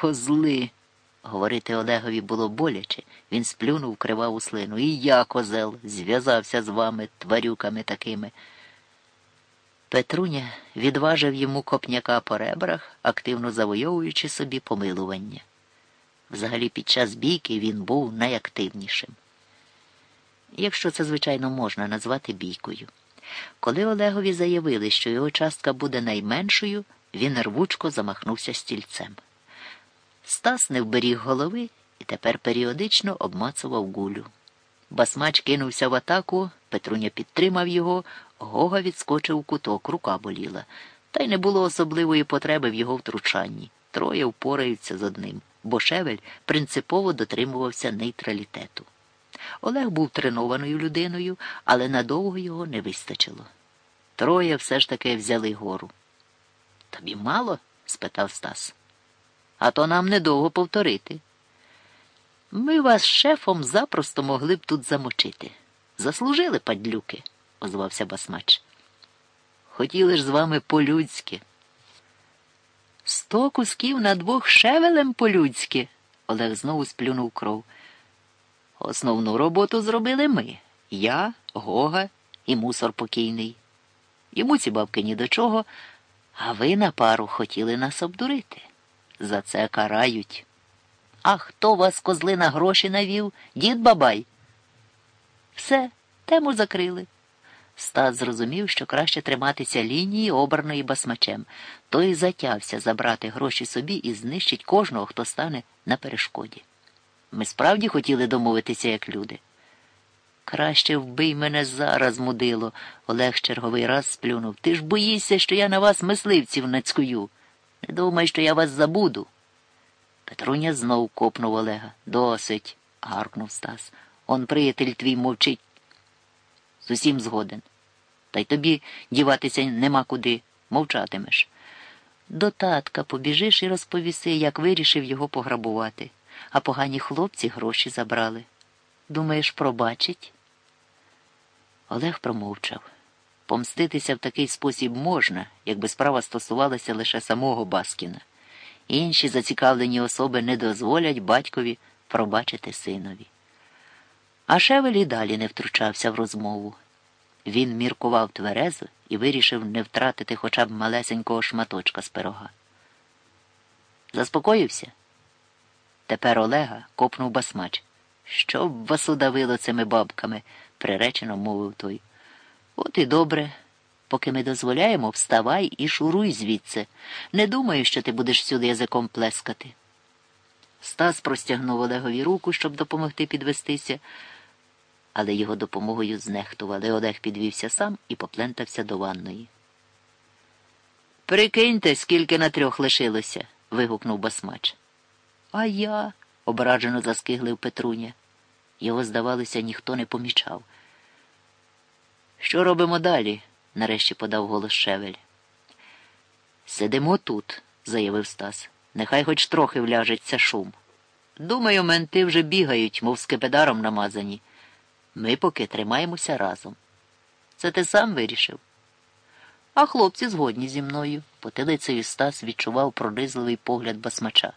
Козли. Говорити Олегові було боляче. Він сплюнув криваву слину. І я, козел, зв'язався з вами, тварюками такими. Петруня відважив йому копняка по ребрах, активно завойовуючи собі помилування. Взагалі під час бійки він був найактивнішим. Якщо це, звичайно, можна назвати бійкою. Коли Олегові заявили, що його частка буде найменшою, він рвучко замахнувся стільцем. Стас не вберіг голови і тепер періодично обмацував гулю. Басмач кинувся в атаку, Петруня підтримав його, Гога відскочив у куток, рука боліла, та й не було особливої потреби в його втручанні. Троє впораються з одним, бо шевель принципово дотримувався нейтралітету. Олег був тренованою людиною, але надовго його не вистачило. Троє все ж таки взяли гору. Тобі мало? спитав Стас. А то нам недовго повторити. Ми вас шефом запросто могли б тут замочити. Заслужили, падлюки, озвався басмач. Хотіли ж з вами по-людськи. Сто кусків на двох шевелем по-людськи. Олег знову сплюнув кров. Основну роботу зробили ми я, Гога і мусор покійний. Йому ці бабки ні до чого, а ви на пару хотіли нас обдурити. За це карають. А хто вас, козли, на гроші навів? Дід бабай? Все, тему закрили. Стас зрозумів, що краще триматися лінії, обраної басмачем, той затявся забрати гроші собі і знищить кожного, хто стане на перешкоді. Ми справді хотіли домовитися, як люди. Краще вбий мене зараз, мудило, Олег черговий раз сплюнув. Ти ж боїшся, що я на вас мисливців нацькую. Не думай, що я вас забуду. Петруня знов копнув Олега. Досить, гаркнув Стас. Он приятель твій мовчить. З усім згоден. Та й тобі діватися нема куди, мовчатимеш. До татка побіжиш і розповіси, як вирішив його пограбувати, а погані хлопці гроші забрали. Думаєш, пробачить? Олег промовчав. Помститися в такий спосіб можна, якби справа стосувалася лише самого Баскіна. Інші зацікавлені особи не дозволять батькові пробачити синові. А Шевель і далі не втручався в розмову. Він міркував тверезо і вирішив не втратити хоча б малесенького шматочка з пирога. Заспокоївся? Тепер Олега копнув басмач. Що б вас удавило цими бабками, приречено мовив той. От і добре. Поки ми дозволяємо, вставай і шуруй звідси. Не думаю, що ти будеш сюди язиком плескати. Стас простягнув Олегові руку, щоб допомогти підвестися, але його допомогою знехтували. Олег підвівся сам і поплентався до ванної. Прикиньте, скільки на трьох лишилося. вигукнув басмач. А я, ображено заскиглив Петруня. Його, здавалося, ніхто не помічав. Що робимо далі? нарешті подав голос Шевель. Сидимо тут, заявив Стас. Нехай хоч трохи вляжеться шум. Думаю, менти вже бігають, мов скипедаром намазані. Ми поки тримаємося разом. Це ти сам вирішив? А хлопці згодні зі мною. Потилицею Стас відчував пронизливий погляд басмача.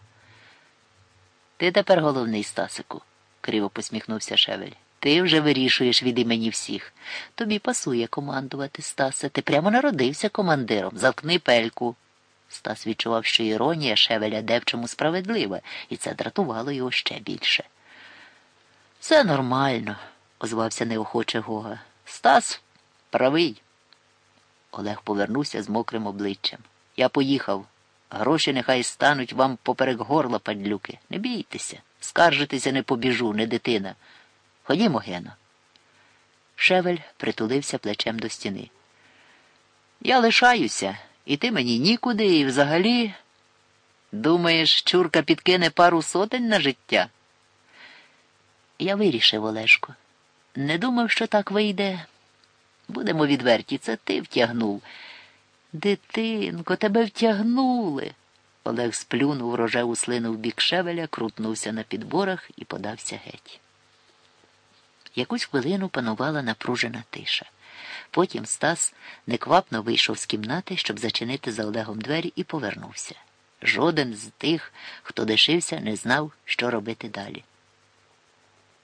Ти тепер головний, Стасику, криво посміхнувся Шевель. Ти вже вирішуєш від імені всіх. Тобі пасує командувати, Стасе. Ти прямо народився командиром. Заткни пельку. Стас відчував, що іронія Шевеля девчому справедлива, і це дратувало його ще більше. Все нормально, озвався неохоче Гога. Стас правий. Олег повернувся з мокрим обличчям. Я поїхав. Гроші нехай стануть вам поперек горла, падлюки. Не бійтеся. Скаржитися не побіжу, не дитина. Ходімо, Гено. Шевель притулився плечем до стіни. Я лишаюся, і ти мені нікуди, і взагалі. Думаєш, чурка підкине пару сотень на життя? Я вирішив, Олешко. Не думав, що так вийде. Будемо відверті, це ти втягнув. Дитинко, тебе втягнули. Олег сплюнув рожеву слину в бік шевеля, крутнувся на підборах і подався геть. Якусь хвилину панувала напружена тиша. Потім Стас неквапно вийшов з кімнати, щоб зачинити за Олегом двері, і повернувся. Жоден з тих, хто лишився, не знав, що робити далі.